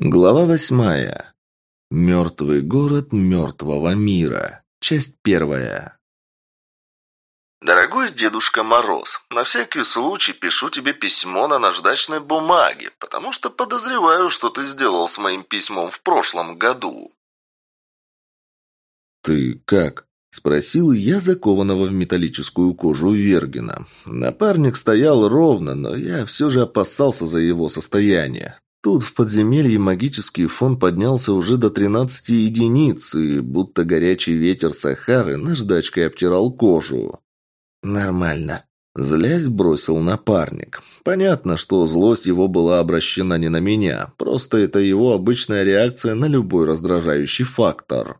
Глава восьмая. Мертвый город мертвого мира. Часть первая. «Дорогой Дедушка Мороз, на всякий случай пишу тебе письмо на наждачной бумаге, потому что подозреваю, что ты сделал с моим письмом в прошлом году». «Ты как?» – спросил я закованного в металлическую кожу Вергина. Напарник стоял ровно, но я все же опасался за его состояние. Тут в подземелье магический фон поднялся уже до 13 единиц, и будто горячий ветер Сахары наждачкой обтирал кожу. «Нормально», Злясь бросил напарник. Понятно, что злость его была обращена не на меня, просто это его обычная реакция на любой раздражающий фактор.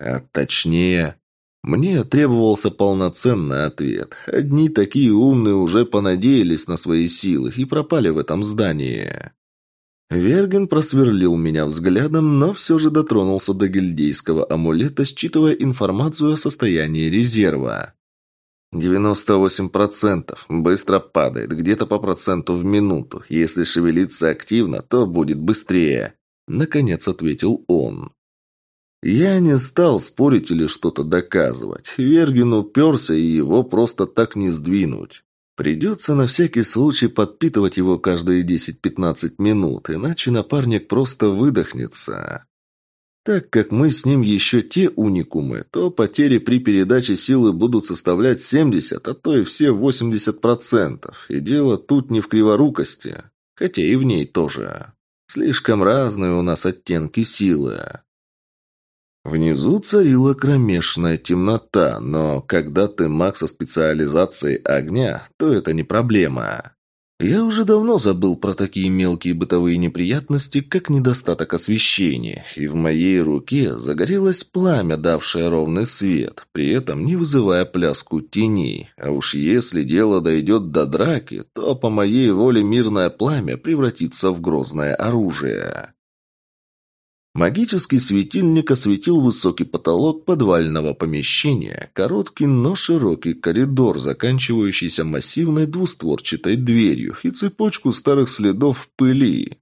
А точнее, мне требовался полноценный ответ. Одни такие умные уже понадеялись на свои силы и пропали в этом здании. Верген просверлил меня взглядом, но все же дотронулся до гильдейского амулета, считывая информацию о состоянии резерва. 98%. Быстро падает, где-то по проценту в минуту. Если шевелиться активно, то будет быстрее. Наконец ответил он. Я не стал спорить или что-то доказывать. Верген уперся, и его просто так не сдвинуть. Придется на всякий случай подпитывать его каждые 10-15 минут, иначе напарник просто выдохнется. Так как мы с ним еще те уникумы, то потери при передаче силы будут составлять 70, а то и все 80%. И дело тут не в криворукости, хотя и в ней тоже. Слишком разные у нас оттенки силы. Внизу царила кромешная темнота, но когда ты маг со специализацией огня, то это не проблема. Я уже давно забыл про такие мелкие бытовые неприятности, как недостаток освещения, и в моей руке загорелось пламя, давшее ровный свет, при этом не вызывая пляску теней. А уж если дело дойдет до драки, то по моей воле мирное пламя превратится в грозное оружие. Магический светильник осветил высокий потолок подвального помещения, короткий, но широкий коридор, заканчивающийся массивной двустворчатой дверью и цепочку старых следов пыли.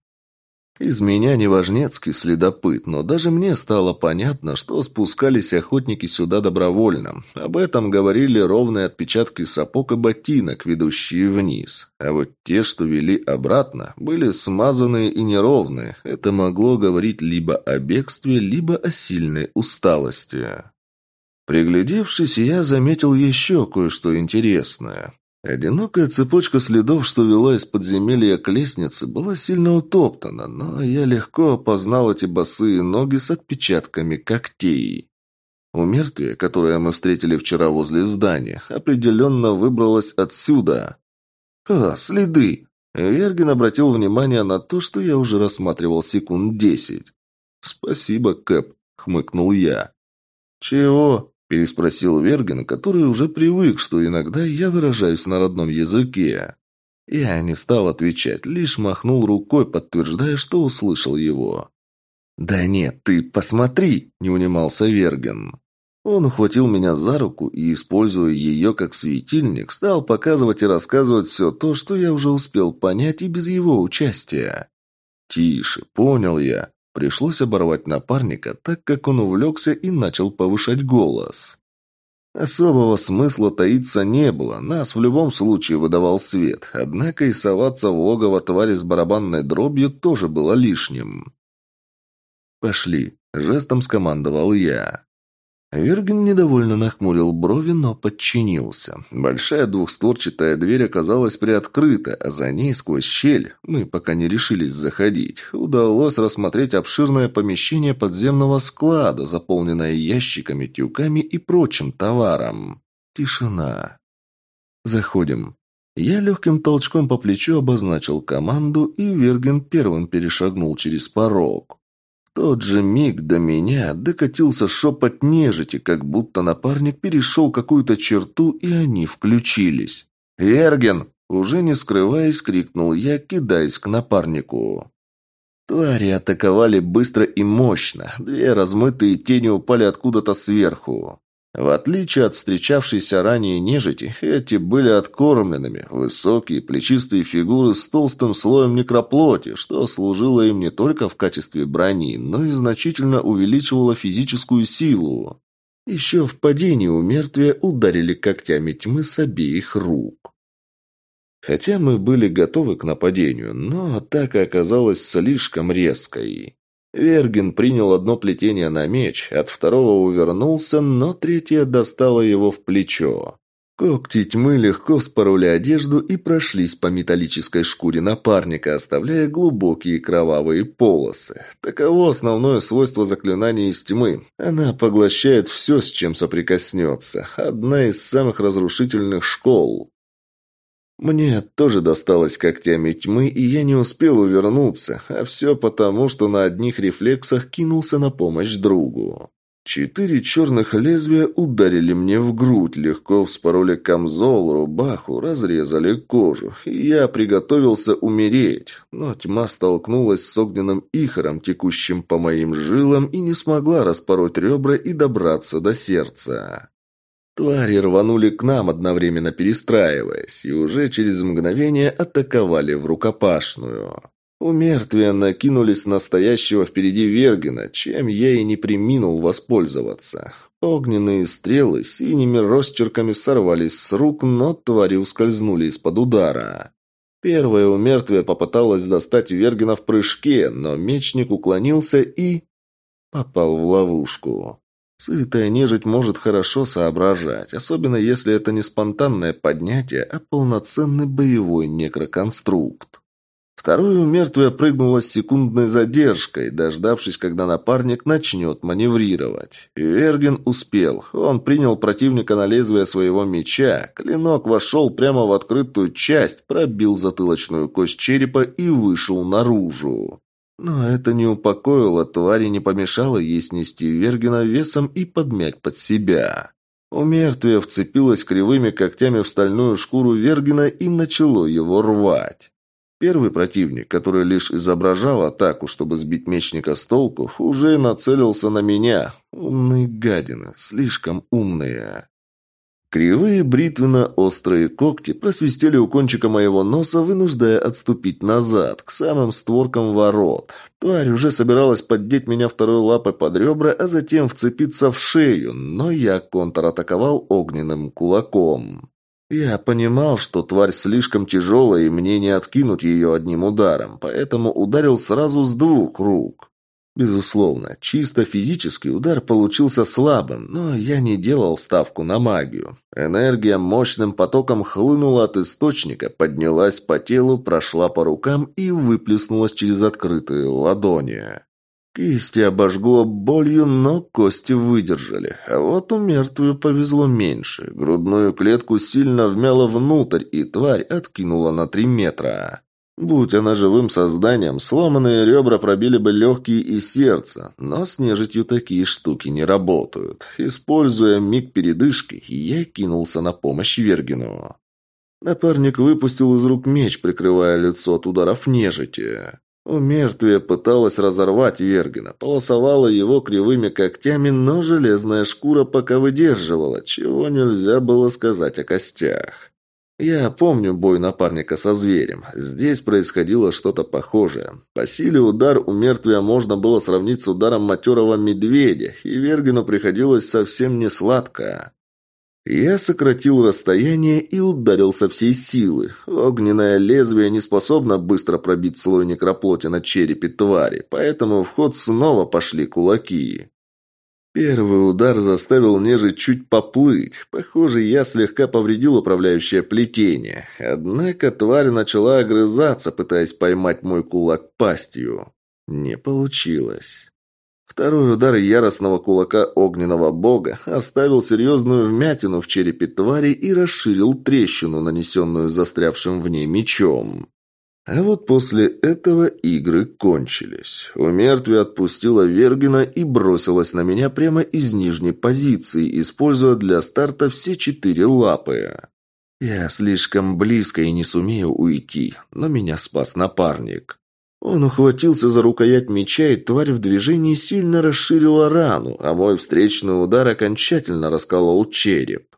Из меня неважнецкий следопыт, но даже мне стало понятно, что спускались охотники сюда добровольно. Об этом говорили ровные отпечатки сапог и ботинок, ведущие вниз. А вот те, что вели обратно, были смазанные и неровные. Это могло говорить либо о бегстве, либо о сильной усталости. Приглядевшись, я заметил еще кое-что интересное. Одинокая цепочка следов, что вела из подземелья к лестнице, была сильно утоптана, но я легко опознал эти босые ноги с отпечатками когтей. У мертвия, которое мы встретили вчера возле здания, определенно выбралось отсюда. «А, следы!» Верген обратил внимание на то, что я уже рассматривал секунд десять. «Спасибо, Кэп», — хмыкнул я. «Чего?» Переспросил Верген, который уже привык, что иногда я выражаюсь на родном языке. Я не стал отвечать, лишь махнул рукой, подтверждая, что услышал его. «Да нет, ты посмотри!» – не унимался Верген. Он ухватил меня за руку и, используя ее как светильник, стал показывать и рассказывать все то, что я уже успел понять и без его участия. «Тише, понял я. Пришлось оборвать напарника, так как он увлекся и начал повышать голос. Особого смысла таиться не было, нас в любом случае выдавал свет, однако и соваться в логово твари с барабанной дробью тоже было лишним. «Пошли», — жестом скомандовал я. Верген недовольно нахмурил брови, но подчинился. Большая двухстворчатая дверь оказалась приоткрыта, а за ней сквозь щель, мы пока не решились заходить, удалось рассмотреть обширное помещение подземного склада, заполненное ящиками, тюками и прочим товаром. Тишина. Заходим. Я легким толчком по плечу обозначил команду, и Верген первым перешагнул через порог тот же миг до меня докатился шепот нежити, как будто напарник перешел какую-то черту, и они включились. «Эрген!» – уже не скрываясь, крикнул я, кидаясь к напарнику. Твари атаковали быстро и мощно. Две размытые тени упали откуда-то сверху. В отличие от встречавшейся ранее нежити, эти были откормленными, высокие плечистые фигуры с толстым слоем некроплоти, что служило им не только в качестве брони, но и значительно увеличивало физическую силу. Еще в падении у мертвия ударили когтями тьмы с обеих рук. Хотя мы были готовы к нападению, но атака оказалась слишком резкой. Верген принял одно плетение на меч, от второго увернулся, но третье достало его в плечо. Когти тьмы легко вспороли одежду и прошлись по металлической шкуре напарника, оставляя глубокие кровавые полосы. Таково основное свойство заклинания из тьмы. Она поглощает все, с чем соприкоснется. Одна из самых разрушительных школ. Мне тоже досталось когтями тьмы, и я не успел увернуться, а все потому, что на одних рефлексах кинулся на помощь другу. Четыре черных лезвия ударили мне в грудь, легко вспороли камзол, рубаху, разрезали кожу, и я приготовился умереть. Но тьма столкнулась с огненным ихором, текущим по моим жилам, и не смогла распороть ребра и добраться до сердца. Твари рванули к нам, одновременно перестраиваясь, и уже через мгновение атаковали в рукопашную. У мертвия накинулись на стоящего впереди Вергина, чем я и не приминул воспользоваться. Огненные стрелы синими росчерками сорвались с рук, но твари ускользнули из-под удара. Первое у мертвия попыталось достать Вергина в прыжке, но мечник уклонился и... попал в ловушку. Сытая нежить может хорошо соображать, особенно если это не спонтанное поднятие, а полноценный боевой некроконструкт. Второе мертвое прыгнуло с секундной задержкой, дождавшись, когда напарник начнет маневрировать. И успел. Он принял противника на лезвие своего меча. Клинок вошел прямо в открытую часть, пробил затылочную кость черепа и вышел наружу. Но это не упокоило твари, не помешало ей снести Вергена весом и подмять под себя. У мертвия кривыми когтями в стальную шкуру Вергена и начало его рвать. Первый противник, который лишь изображал атаку, чтобы сбить мечника с толку, уже нацелился на меня. Умные гадины, слишком умные. Кривые бритвенно-острые когти просвистели у кончика моего носа, вынуждая отступить назад, к самым створкам ворот. Тварь уже собиралась поддеть меня второй лапой под ребра, а затем вцепиться в шею, но я контратаковал огненным кулаком. Я понимал, что тварь слишком тяжелая, и мне не откинуть ее одним ударом, поэтому ударил сразу с двух рук. Безусловно, чисто физический удар получился слабым, но я не делал ставку на магию. Энергия мощным потоком хлынула от источника, поднялась по телу, прошла по рукам и выплеснулась через открытые ладони. Кисти обожгло болью, но кости выдержали. А вот у мертвую повезло меньше. Грудную клетку сильно вмяло внутрь, и тварь откинула на три метра. Будь она живым созданием, сломанные ребра пробили бы легкие и сердце, но с нежитью такие штуки не работают. Используя миг передышки, я кинулся на помощь Вергину. Напарник выпустил из рук меч, прикрывая лицо от ударов нежити. У мертвия пыталась разорвать Вергина, полосовала его кривыми когтями, но железная шкура пока выдерживала, чего нельзя было сказать о костях. Я помню бой напарника со зверем. Здесь происходило что-то похожее. По силе удар у мертвия можно было сравнить с ударом матерого медведя, и Вергину приходилось совсем не сладко. Я сократил расстояние и ударил со всей силы. Огненное лезвие не способно быстро пробить слой некроплоти на черепе твари, поэтому в ход снова пошли кулаки. Первый удар заставил нежить чуть поплыть. Похоже, я слегка повредил управляющее плетение. Однако тварь начала огрызаться, пытаясь поймать мой кулак пастью. Не получилось. Второй удар яростного кулака огненного бога оставил серьезную вмятину в черепе твари и расширил трещину, нанесенную застрявшим в ней мечом. А вот после этого игры кончились. У мертвия отпустила Вергина и бросилась на меня прямо из нижней позиции, используя для старта все четыре лапы. Я слишком близко и не сумею уйти, но меня спас напарник. Он ухватился за рукоять меча, и тварь в движении сильно расширила рану, а мой встречный удар окончательно расколол череп.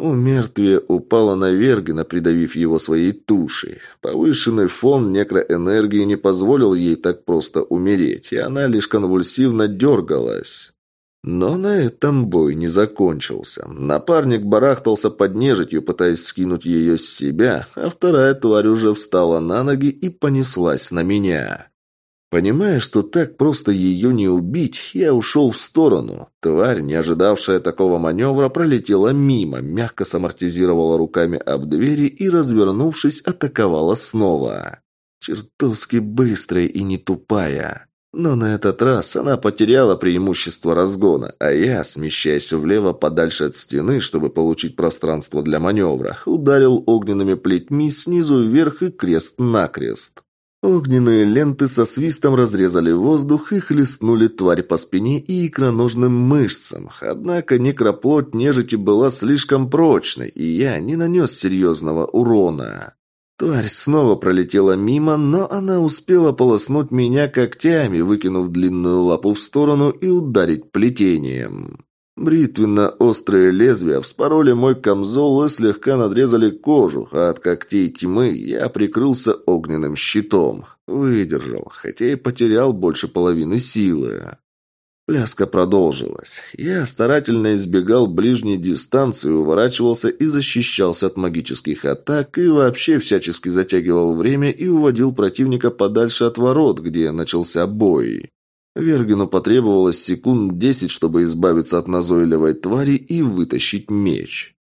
У мертвия упала на Вергина, придавив его своей тушей. Повышенный фон некроэнергии не позволил ей так просто умереть, и она лишь конвульсивно дергалась. Но на этом бой не закончился. Напарник барахтался под нежитью, пытаясь скинуть ее с себя, а вторая тварь уже встала на ноги и понеслась на меня. Понимая, что так просто ее не убить, я ушел в сторону. Тварь, не ожидавшая такого маневра, пролетела мимо, мягко самортизировала руками об двери и, развернувшись, атаковала снова. Чертовски быстрая и не тупая. Но на этот раз она потеряла преимущество разгона, а я, смещаясь влево подальше от стены, чтобы получить пространство для маневра, ударил огненными плетьми снизу вверх и крест-накрест. Огненные ленты со свистом разрезали воздух и хлестнули тварь по спине и икроножным мышцам. Однако некроплоть нежити была слишком прочной, и я не нанес серьезного урона. Тварь снова пролетела мимо, но она успела полоснуть меня когтями, выкинув длинную лапу в сторону и ударить плетением. Бритвенно-острые лезвия вспороли мой камзол и слегка надрезали кожу, а от когтей тьмы я прикрылся огненным щитом. Выдержал, хотя и потерял больше половины силы. Пляска продолжилась. Я старательно избегал ближней дистанции, уворачивался и защищался от магических атак, и вообще всячески затягивал время и уводил противника подальше от ворот, где начался бой. Вергину потребовалось секунд десять, чтобы избавиться от назойливой твари и вытащить меч.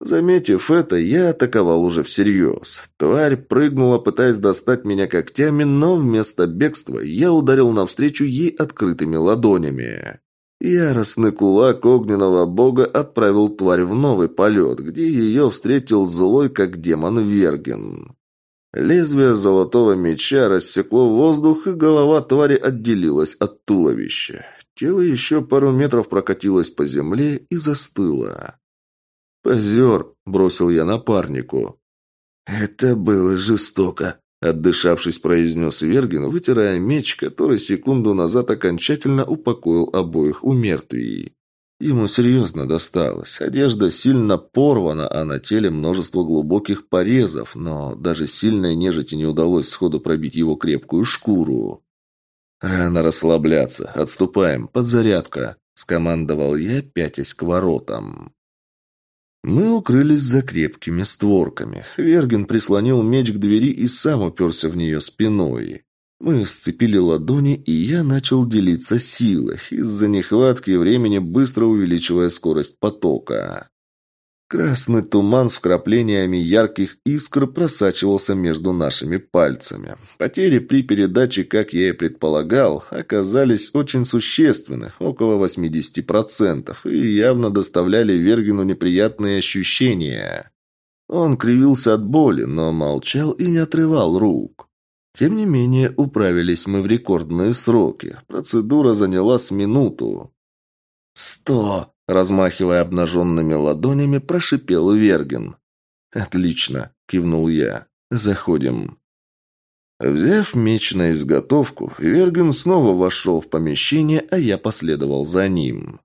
Заметив это, я атаковал уже всерьез. Тварь прыгнула, пытаясь достать меня когтями, но вместо бегства я ударил навстречу ей открытыми ладонями. Яростный кулак огненного бога отправил тварь в новый полет, где ее встретил злой, как демон Верген. Лезвие золотого меча рассекло воздух, и голова твари отделилась от туловища. Тело еще пару метров прокатилось по земле и застыло. «Позер!» – бросил я напарнику. «Это было жестоко», – отдышавшись, произнес Вергин, вытирая меч, который секунду назад окончательно упокоил обоих у мертвей. Ему серьезно досталось. Одежда сильно порвана, а на теле множество глубоких порезов, но даже сильной нежити не удалось сходу пробить его крепкую шкуру. «Рано расслабляться. Отступаем. Подзарядка», – скомандовал я, пятясь к воротам. Мы укрылись за крепкими створками. Верген прислонил меч к двери и сам уперся в нее спиной. Мы сцепили ладони, и я начал делиться силой, из-за нехватки времени быстро увеличивая скорость потока. Красный туман с вкраплениями ярких искр просачивался между нашими пальцами. Потери при передаче, как я и предполагал, оказались очень существенны, около 80%, и явно доставляли Вергину неприятные ощущения. Он кривился от боли, но молчал и не отрывал рук. Тем не менее, управились мы в рекордные сроки. Процедура заняла с минуту. «Сто!» Размахивая обнаженными ладонями, прошипел Верген. «Отлично», – кивнул я. «Заходим». Взяв меч на изготовку, Верген снова вошел в помещение, а я последовал за ним.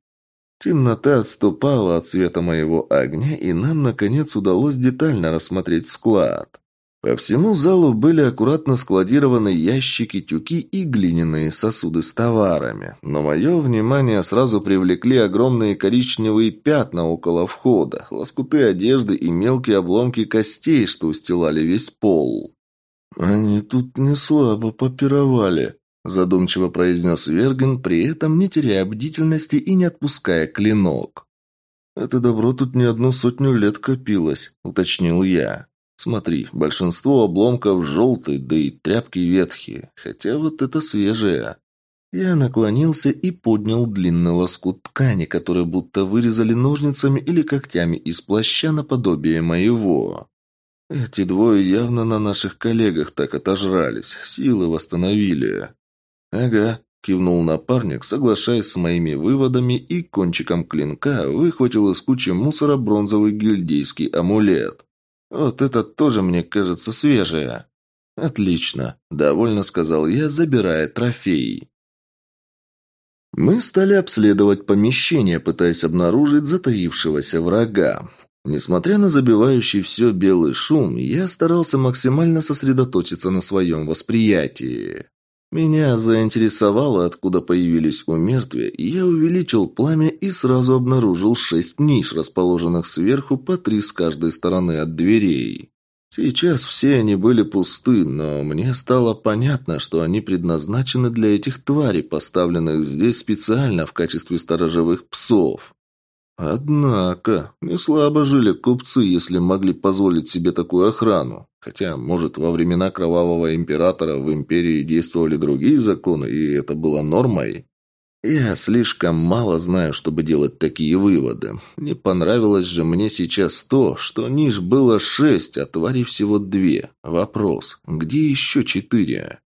Темнота отступала от света моего огня, и нам, наконец, удалось детально рассмотреть склад. По всему залу были аккуратно складированы ящики, тюки и глиняные сосуды с товарами. Но мое внимание сразу привлекли огромные коричневые пятна около входа, лоскуты одежды и мелкие обломки костей, что устилали весь пол. «Они тут не слабо попировали», – задумчиво произнес Верген, при этом не теряя бдительности и не отпуская клинок. «Это добро тут не одну сотню лет копилось», – уточнил я. Смотри, большинство обломков желтые, да и тряпки ветхие. Хотя вот это свежее. Я наклонился и поднял длинный лоскут ткани, который будто вырезали ножницами или когтями из плаща наподобие моего. Эти двое явно на наших коллегах так отожрались, силы восстановили. «Ага», – кивнул напарник, соглашаясь с моими выводами и кончиком клинка выхватил из кучи мусора бронзовый гильдейский амулет. Вот это тоже, мне кажется, свежее. Отлично, довольно сказал я, забирая трофей. Мы стали обследовать помещение, пытаясь обнаружить затаившегося врага. Несмотря на забивающий все белый шум, я старался максимально сосредоточиться на своем восприятии. Меня заинтересовало, откуда появились у мертвия, и я увеличил пламя и сразу обнаружил шесть ниш, расположенных сверху по три с каждой стороны от дверей. Сейчас все они были пусты, но мне стало понятно, что они предназначены для этих тварей, поставленных здесь специально в качестве сторожевых псов. Однако, не слабо жили купцы, если могли позволить себе такую охрану. Хотя, может, во времена Кровавого Императора в Империи действовали другие законы, и это было нормой? Я слишком мало знаю, чтобы делать такие выводы. Не понравилось же мне сейчас то, что ниш было шесть, а тварей всего две. Вопрос, где еще четыре?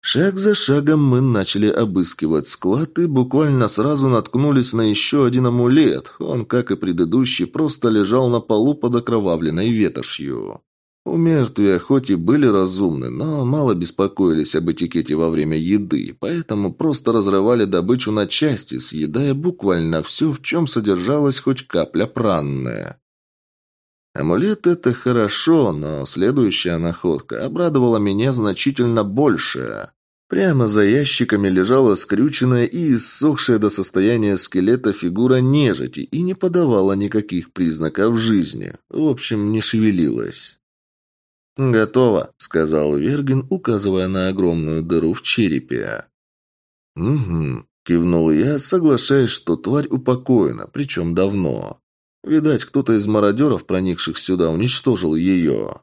Шаг за шагом мы начали обыскивать склад и буквально сразу наткнулись на еще один амулет. Он, как и предыдущий, просто лежал на полу под окровавленной ветошью. У мертвия хоть и были разумны, но мало беспокоились об этикете во время еды, поэтому просто разрывали добычу на части, съедая буквально все, в чем содержалась хоть капля пранная. Амулет – это хорошо, но следующая находка обрадовала меня значительно больше. Прямо за ящиками лежала скрюченная и иссохшая до состояния скелета фигура нежити и не подавала никаких признаков жизни. В общем, не шевелилась. «Готово», – сказал Вергин, указывая на огромную дыру в черепе. «Угу», – кивнул я, соглашаясь, что тварь упокоена, причем давно. Видать, кто-то из мародеров, проникших сюда, уничтожил ее.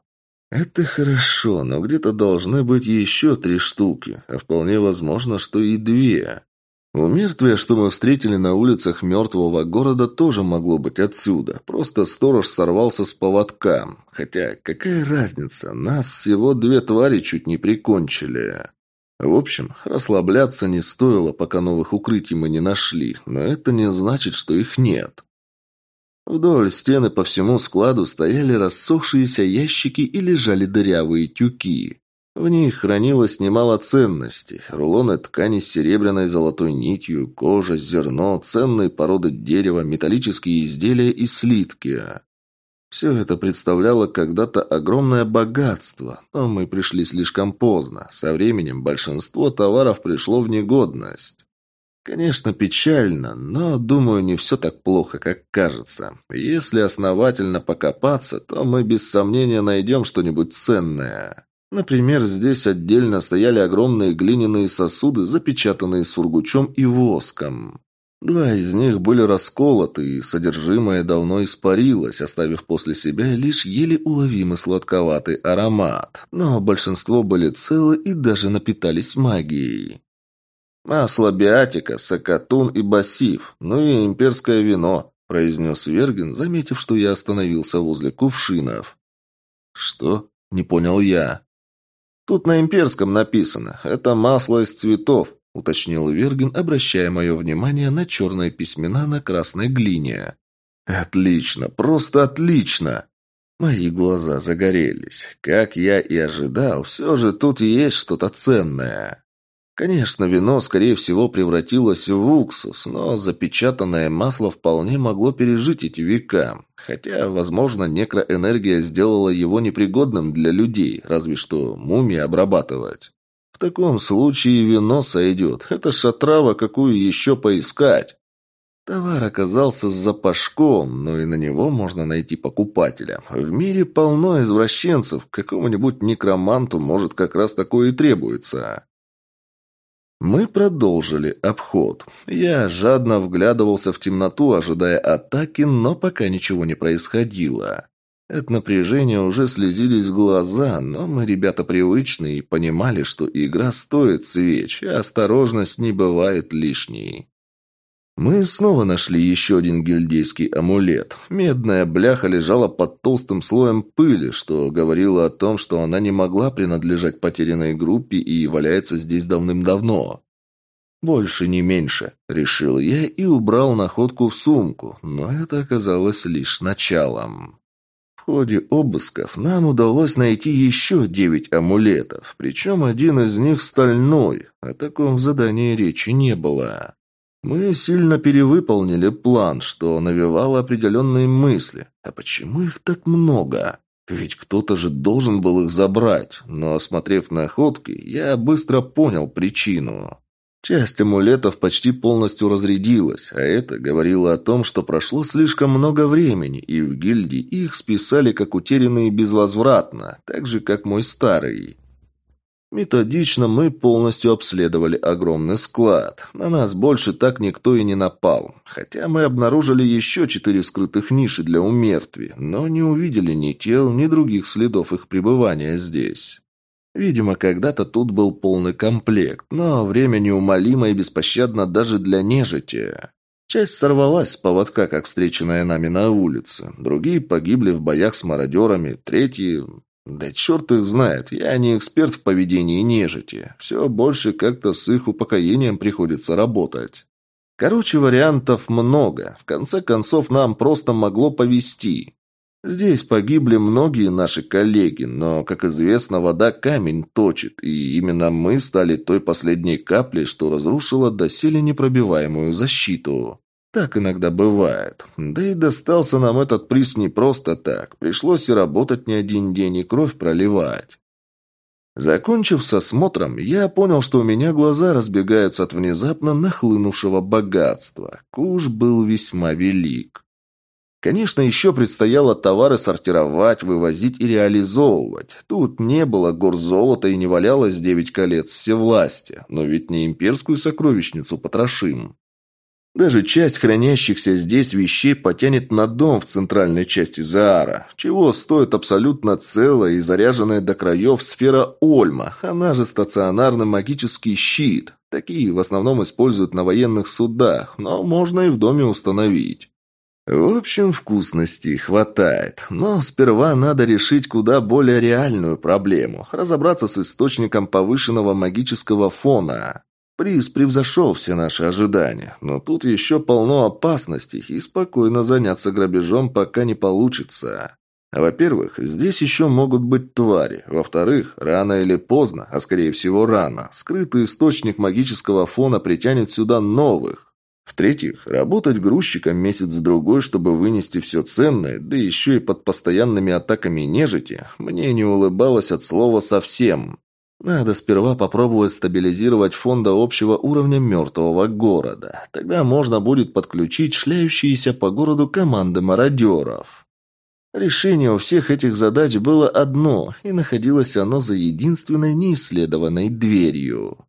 Это хорошо, но где-то должны быть еще три штуки, а вполне возможно, что и две. У мертвия, что мы встретили на улицах мертвого города, тоже могло быть отсюда. Просто сторож сорвался с поводка. Хотя, какая разница, нас всего две твари чуть не прикончили. В общем, расслабляться не стоило, пока новых укрытий мы не нашли, но это не значит, что их нет. Вдоль стены по всему складу стояли рассохшиеся ящики и лежали дырявые тюки. В них хранилось немало ценностей. Рулоны ткани с серебряной золотой нитью, кожа, зерно, ценные породы дерева, металлические изделия и слитки. Все это представляло когда-то огромное богатство, но мы пришли слишком поздно. Со временем большинство товаров пришло в негодность. Конечно, печально, но, думаю, не все так плохо, как кажется. Если основательно покопаться, то мы без сомнения найдем что-нибудь ценное. Например, здесь отдельно стояли огромные глиняные сосуды, запечатанные сургучом и воском. Два из них были расколоты, и содержимое давно испарилось, оставив после себя лишь еле уловимый сладковатый аромат. Но большинство были целы и даже напитались магией. «Масло биатика, сакатун и басив, ну и имперское вино», – произнес Вергин, заметив, что я остановился возле кувшинов. «Что?» – не понял я. «Тут на имперском написано. Это масло из цветов», – уточнил Вергин, обращая мое внимание на черные письмена на красной глине. «Отлично, просто отлично!» Мои глаза загорелись. Как я и ожидал, все же тут есть что-то ценное. Конечно, вино, скорее всего, превратилось в уксус, но запечатанное масло вполне могло пережить эти века. Хотя, возможно, некроэнергия сделала его непригодным для людей, разве что мумии обрабатывать. В таком случае вино сойдет. Это шатрава, какую еще поискать. Товар оказался с запашком, но и на него можно найти покупателя. В мире полно извращенцев, какому-нибудь некроманту может как раз такое и требуется. Мы продолжили обход. Я жадно вглядывался в темноту, ожидая атаки, но пока ничего не происходило. От напряжения уже слезились глаза, но мы ребята привычные и понимали, что игра стоит свеч, а осторожность не бывает лишней. Мы снова нашли еще один гильдейский амулет. Медная бляха лежала под толстым слоем пыли, что говорило о том, что она не могла принадлежать потерянной группе и валяется здесь давным-давно. «Больше, не меньше», — решил я и убрал находку в сумку, но это оказалось лишь началом. В ходе обысков нам удалось найти еще девять амулетов, причем один из них стальной. О таком задании речи не было. Мы сильно перевыполнили план, что навевало определенные мысли. А почему их так много? Ведь кто-то же должен был их забрать. Но, осмотрев находки, я быстро понял причину. Часть амулетов почти полностью разрядилась, а это говорило о том, что прошло слишком много времени, и в гильдии их списали как утерянные безвозвратно, так же, как мой старый. Методично мы полностью обследовали огромный склад. На нас больше так никто и не напал. Хотя мы обнаружили еще четыре скрытых ниши для умертвий, но не увидели ни тел, ни других следов их пребывания здесь. Видимо, когда-то тут был полный комплект, но время неумолимо и беспощадно даже для нежити. Часть сорвалась с поводка, как встреченная нами на улице. Другие погибли в боях с мародерами, третьи... Да черт их знает, я не эксперт в поведении нежити. Все больше как-то с их упокоением приходится работать. Короче, вариантов много. В конце концов, нам просто могло повезти. Здесь погибли многие наши коллеги, но, как известно, вода камень точит, и именно мы стали той последней каплей, что разрушила доселе непробиваемую защиту. Так иногда бывает. Да и достался нам этот приз не просто так. Пришлось и работать не один день, и кровь проливать. Закончив с осмотром, я понял, что у меня глаза разбегаются от внезапно нахлынувшего богатства. Куш был весьма велик. Конечно, еще предстояло товары сортировать, вывозить и реализовывать. Тут не было гор золота и не валялось девять колец всевластия, но ведь не имперскую сокровищницу потрошим. Даже часть хранящихся здесь вещей потянет на дом в центральной части Заара, чего стоит абсолютно целая и заряженная до краев сфера Ольма, она же стационарный магический щит. Такие в основном используют на военных судах, но можно и в доме установить. В общем, вкусностей хватает, но сперва надо решить куда более реальную проблему – разобраться с источником повышенного магического фона. Приз превзошел все наши ожидания, но тут еще полно опасностей, и спокойно заняться грабежом пока не получится. Во-первых, здесь еще могут быть твари. Во-вторых, рано или поздно, а скорее всего рано, скрытый источник магического фона притянет сюда новых. В-третьих, работать грузчиком месяц-другой, чтобы вынести все ценное, да еще и под постоянными атаками нежити, мне не улыбалось от слова совсем. Надо сперва попробовать стабилизировать фонда общего уровня мертвого города. Тогда можно будет подключить шляющиеся по городу команды мародеров. Решение у всех этих задач было одно, и находилось оно за единственной неисследованной дверью.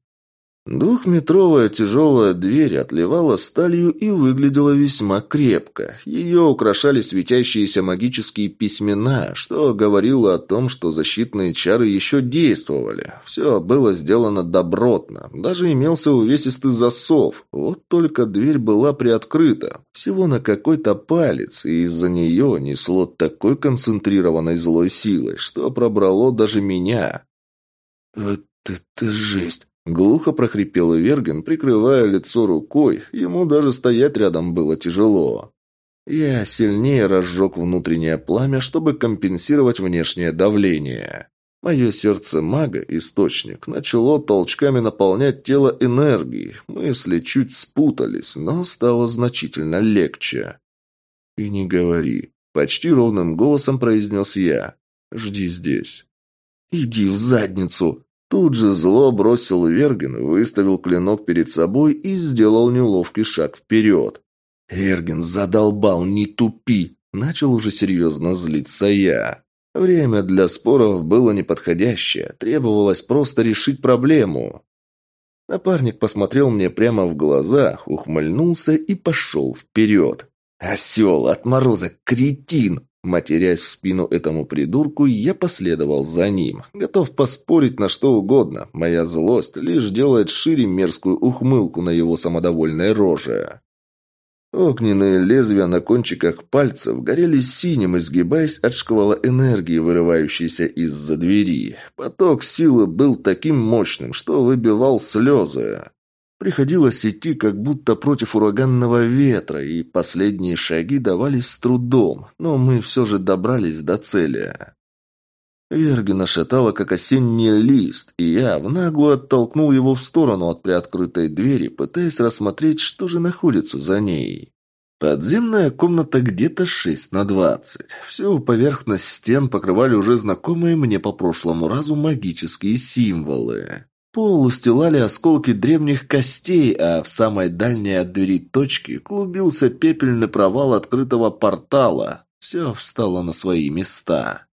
Двухметровая тяжелая дверь отливала сталью и выглядела весьма крепко. Ее украшали светящиеся магические письмена, что говорило о том, что защитные чары еще действовали. Все было сделано добротно. Даже имелся увесистый засов. Вот только дверь была приоткрыта. Всего на какой-то палец, и из-за нее несло такой концентрированной злой силой, что пробрало даже меня. «Вот это жесть!» Глухо прохрипел Верген, прикрывая лицо рукой. Ему даже стоять рядом было тяжело. Я сильнее разжег внутреннее пламя, чтобы компенсировать внешнее давление. Мое сердце мага, источник, начало толчками наполнять тело энергией. Мысли чуть спутались, но стало значительно легче. «И не говори», — почти ровным голосом произнес я. «Жди здесь». «Иди в задницу!» Тут же зло бросил Верген, выставил клинок перед собой и сделал неловкий шаг вперед. «Верген задолбал, не тупи!» Начал уже серьезно злиться я. Время для споров было неподходящее, требовалось просто решить проблему. Напарник посмотрел мне прямо в глаза, ухмыльнулся и пошел вперед. «Осел, отморозок, кретин!» Матерясь в спину этому придурку, я последовал за ним. Готов поспорить на что угодно. Моя злость лишь делает шире мерзкую ухмылку на его самодовольной роже. Огненные лезвия на кончиках пальцев горели синим, изгибаясь от шквала энергии, вырывающейся из-за двери. Поток силы был таким мощным, что выбивал слезы. Приходилось идти как будто против ураганного ветра, и последние шаги давались с трудом, но мы все же добрались до цели. Вергина шатала, как осенний лист, и я в наглую оттолкнул его в сторону от приоткрытой двери, пытаясь рассмотреть, что же находится за ней. Подземная комната где-то 6 на 20. Всю поверхность стен покрывали уже знакомые мне по прошлому разу магические символы. Пол устилали осколки древних костей, а в самой дальней от двери точки клубился пепельный провал открытого портала. Все встало на свои места.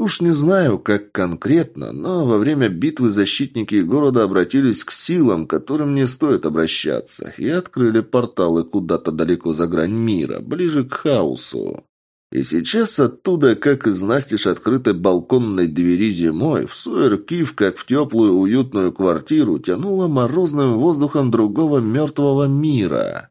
Уж не знаю, как конкретно, но во время битвы защитники города обратились к силам, которым не стоит обращаться, и открыли порталы куда-то далеко за грань мира, ближе к хаосу. И сейчас оттуда, как из настежь открытой балконной двери зимой, в Суэркив, как в теплую уютную квартиру, тянуло морозным воздухом другого мертвого мира.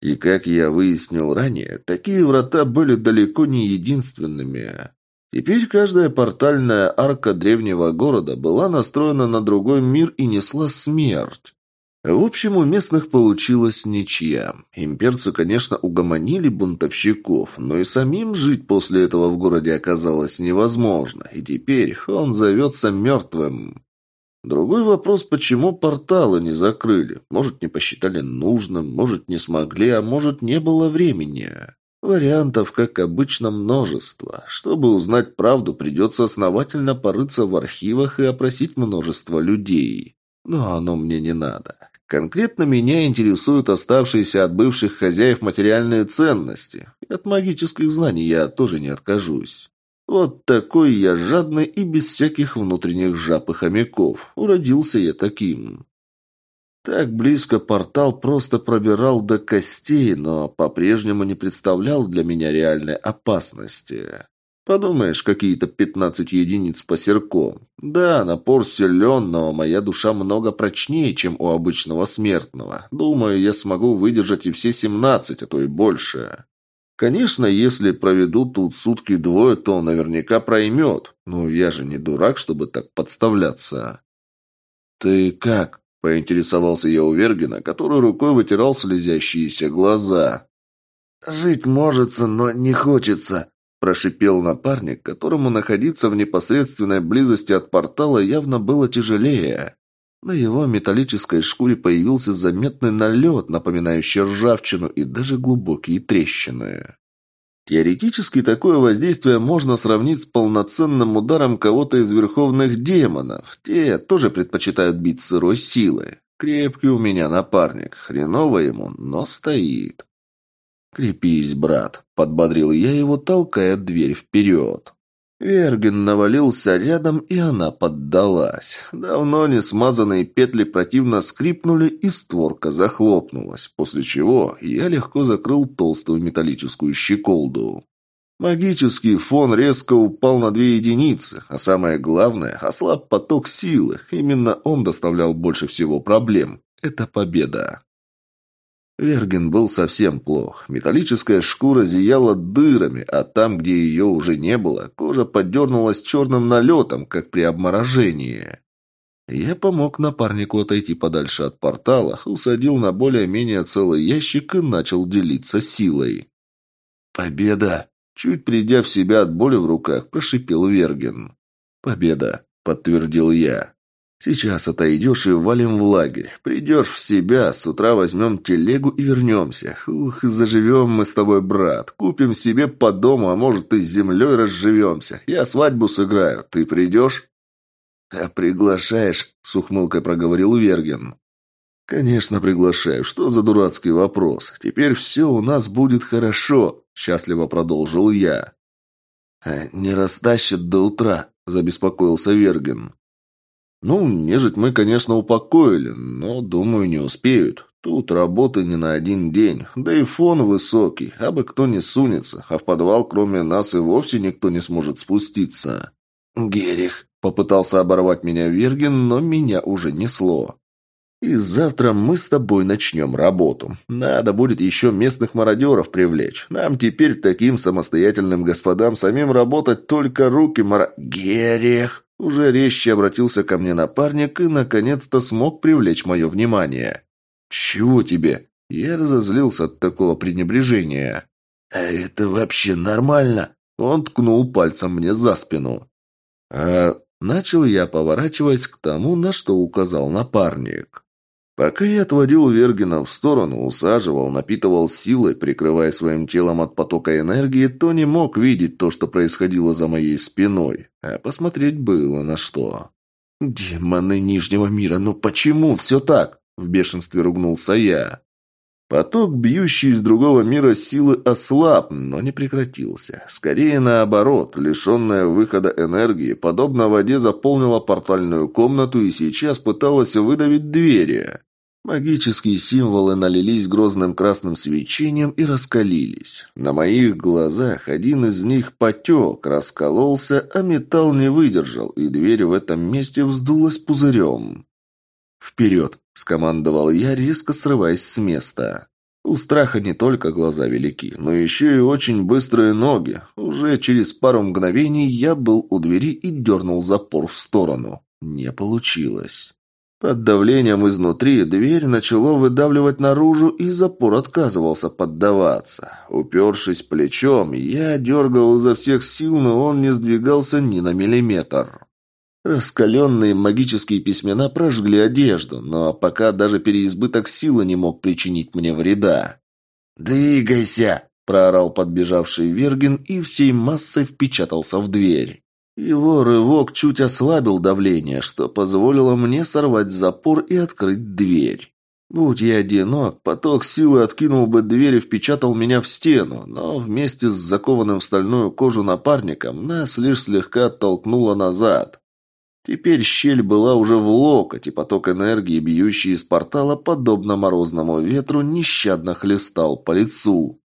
И, как я выяснил ранее, такие врата были далеко не единственными. Теперь каждая портальная арка древнего города была настроена на другой мир и несла смерть. В общем, у местных получилась ничья. Имперцы, конечно, угомонили бунтовщиков, но и самим жить после этого в городе оказалось невозможно, и теперь он зовется мертвым. Другой вопрос, почему порталы не закрыли? Может, не посчитали нужным, может, не смогли, а может, не было времени. Вариантов, как обычно, множество. Чтобы узнать правду, придется основательно порыться в архивах и опросить множество людей. Но оно мне не надо. Конкретно меня интересуют оставшиеся от бывших хозяев материальные ценности. И от магических знаний я тоже не откажусь. Вот такой я жадный и без всяких внутренних жаб и хомяков. Уродился я таким. Так близко портал просто пробирал до костей, но по-прежнему не представлял для меня реальной опасности. Подумаешь, какие-то пятнадцать единиц по серком. Да, напор силен, но моя душа много прочнее, чем у обычного смертного. Думаю, я смогу выдержать и все семнадцать, а то и больше. Конечно, если проведу тут сутки двое, то наверняка проймет. Но я же не дурак, чтобы так подставляться. «Ты как?» – поинтересовался я у Вергина, который рукой вытирал слезящиеся глаза. «Жить можется, но не хочется», Прошипел напарник, которому находиться в непосредственной близости от портала явно было тяжелее. На его металлической шкуре появился заметный налет, напоминающий ржавчину и даже глубокие трещины. Теоретически такое воздействие можно сравнить с полноценным ударом кого-то из верховных демонов. Те тоже предпочитают бить сырой силой. Крепкий у меня напарник, хреново ему, но стоит. «Крепись, брат», — подбодрил я его, толкая дверь вперед. Верген навалился рядом, и она поддалась. Давно не смазанные петли противно скрипнули, и створка захлопнулась, после чего я легко закрыл толстую металлическую щеколду. Магический фон резко упал на две единицы, а самое главное – ослаб поток силы. Именно он доставлял больше всего проблем. Это победа. Верген был совсем плох. Металлическая шкура зияла дырами, а там, где ее уже не было, кожа подернулась черным налетом, как при обморожении. Я помог напарнику отойти подальше от портала, усадил на более-менее целый ящик и начал делиться силой. «Победа!» Чуть придя в себя от боли в руках, прошипел Верген. «Победа!» — подтвердил я. Сейчас отойдешь и валим в лагерь. Придешь в себя, с утра возьмем телегу и вернемся. Ух, заживем мы с тобой, брат. Купим себе по дому, а может и с землей разживемся. Я свадьбу сыграю. Ты придешь?» «А приглашаешь?» — с ухмылкой проговорил Верген. «Конечно приглашаю. Что за дурацкий вопрос? Теперь все у нас будет хорошо», — счастливо продолжил я. «А не растащат до утра», — забеспокоился Верген. Ну, нежить мы, конечно, упокоили, но, думаю, не успеют. Тут работы не на один день, да и фон высокий, а бы кто не сунется, а в подвал кроме нас и вовсе никто не сможет спуститься. Герих попытался оборвать меня Вергин, но меня уже несло. И завтра мы с тобой начнем работу. Надо будет еще местных мародеров привлечь. Нам теперь таким самостоятельным господам самим работать только руки мара... Герех! Уже резче обратился ко мне напарник и, наконец-то, смог привлечь мое внимание. «Чего тебе?» Я разозлился от такого пренебрежения. «А это вообще нормально?» Он ткнул пальцем мне за спину. А начал я, поворачиваясь к тому, на что указал напарник. Пока я отводил Вергина в сторону, усаживал, напитывал силой, прикрывая своим телом от потока энергии, то не мог видеть то, что происходило за моей спиной. А посмотреть было на что. «Демоны Нижнего мира, ну почему все так?» – в бешенстве ругнулся я. Поток, бьющий из другого мира силы, ослаб, но не прекратился. Скорее наоборот, лишенная выхода энергии, подобно воде заполнила портальную комнату и сейчас пыталась выдавить двери. Магические символы налились грозным красным свечением и раскалились. На моих глазах один из них потек, раскололся, а металл не выдержал, и дверь в этом месте вздулась пузырем. «Вперед!» – скомандовал я, резко срываясь с места. У страха не только глаза велики, но еще и очень быстрые ноги. Уже через пару мгновений я был у двери и дернул запор в сторону. Не получилось. Под давлением изнутри дверь начало выдавливать наружу, и запор отказывался поддаваться. Упершись плечом, я дергал изо всех сил, но он не сдвигался ни на миллиметр. Раскаленные магические письмена прожгли одежду, но пока даже переизбыток силы не мог причинить мне вреда. «Двигайся!» – проорал подбежавший Вергин и всей массой впечатался в дверь. Его рывок чуть ослабил давление, что позволило мне сорвать запор и открыть дверь. Будь я одинок, поток силы откинул бы дверь и впечатал меня в стену, но вместе с закованным в стальную кожу напарником нас лишь слегка оттолкнуло назад. Теперь щель была уже в локоть, и поток энергии, бьющий из портала, подобно морозному ветру, нещадно хлестал по лицу.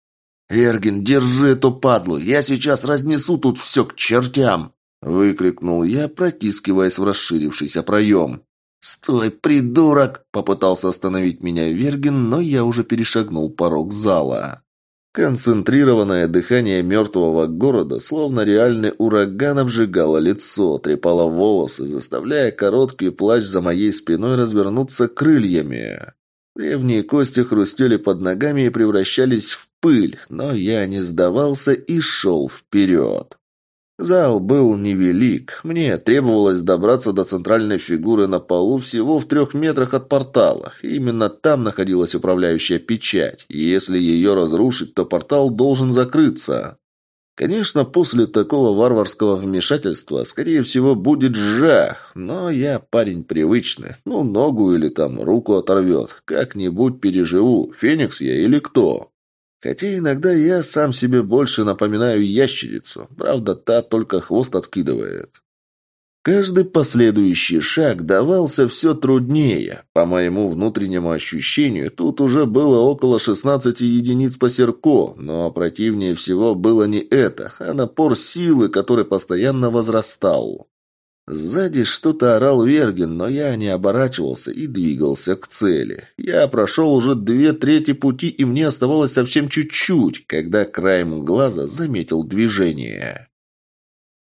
«Эргин, держи эту падлу! Я сейчас разнесу тут все к чертям!» Выкрикнул я, протискиваясь в расширившийся проем. «Стой, придурок!» – попытался остановить меня Вергин, но я уже перешагнул порог зала. Концентрированное дыхание мертвого города, словно реальный ураган, обжигало лицо, трепало волосы, заставляя короткий плащ за моей спиной развернуться крыльями. Древние кости хрустели под ногами и превращались в пыль, но я не сдавался и шел вперед. Зал был невелик. Мне требовалось добраться до центральной фигуры на полу всего в трех метрах от портала. Именно там находилась управляющая печать. И если ее разрушить, то портал должен закрыться. Конечно, после такого варварского вмешательства, скорее всего, будет жах. Но я парень привычный. Ну, ногу или там руку оторвет. Как-нибудь переживу. Феникс я или кто? Хотя иногда я сам себе больше напоминаю ящерицу. Правда, та только хвост откидывает. Каждый последующий шаг давался все труднее. По моему внутреннему ощущению, тут уже было около 16 единиц по серко, но противнее всего было не это, а напор силы, который постоянно возрастал. Сзади что-то орал Вергин, но я не оборачивался и двигался к цели. Я прошел уже две трети пути, и мне оставалось совсем чуть-чуть, когда краем глаза заметил движение.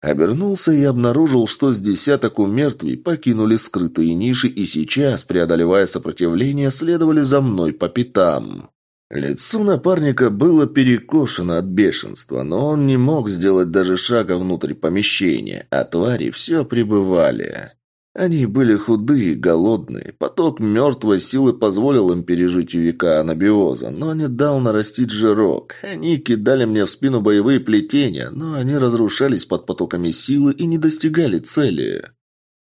Обернулся и обнаружил, что с десяток у мертвей покинули скрытые ниши и сейчас, преодолевая сопротивление, следовали за мной по пятам. Лицо напарника было перекошено от бешенства, но он не мог сделать даже шага внутрь помещения, а твари все пребывали. Они были худые, голодные. Поток мертвой силы позволил им пережить века анабиоза, но не дал нарастить жирок. Они кидали мне в спину боевые плетения, но они разрушались под потоками силы и не достигали цели.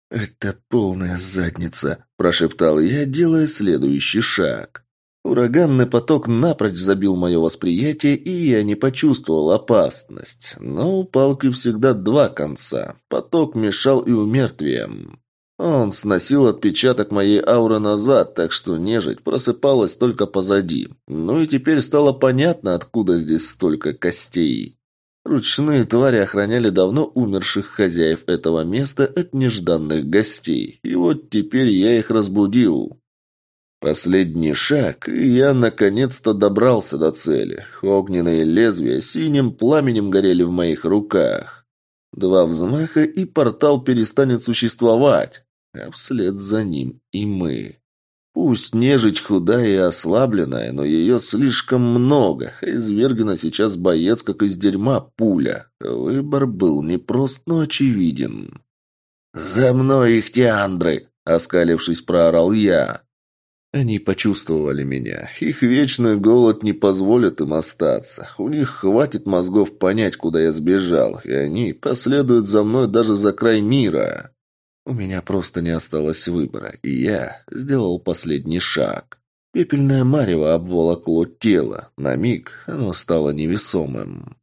«Это полная задница», – прошептал я, делая следующий шаг. Ураганный поток напрочь забил мое восприятие, и я не почувствовал опасность. Но у палки всегда два конца. Поток мешал и умертвием. Он сносил отпечаток моей ауры назад, так что нежить просыпалась только позади. Ну и теперь стало понятно, откуда здесь столько костей. Ручные твари охраняли давно умерших хозяев этого места от нежданных гостей. И вот теперь я их разбудил. Последний шаг, и я наконец-то добрался до цели. Огненные лезвия синим пламенем горели в моих руках. Два взмаха, и портал перестанет существовать, а вслед за ним и мы. Пусть нежить худая и ослабленная, но ее слишком много. Из Вергена сейчас боец, как из дерьма, пуля. Выбор был непрост, но очевиден. «За мной их теандры!» – оскалившись, проорал я. Они почувствовали меня. Их вечный голод не позволит им остаться. У них хватит мозгов понять, куда я сбежал, и они последуют за мной даже за край мира. У меня просто не осталось выбора, и я сделал последний шаг. Пепельное марево обволокло тело. На миг оно стало невесомым.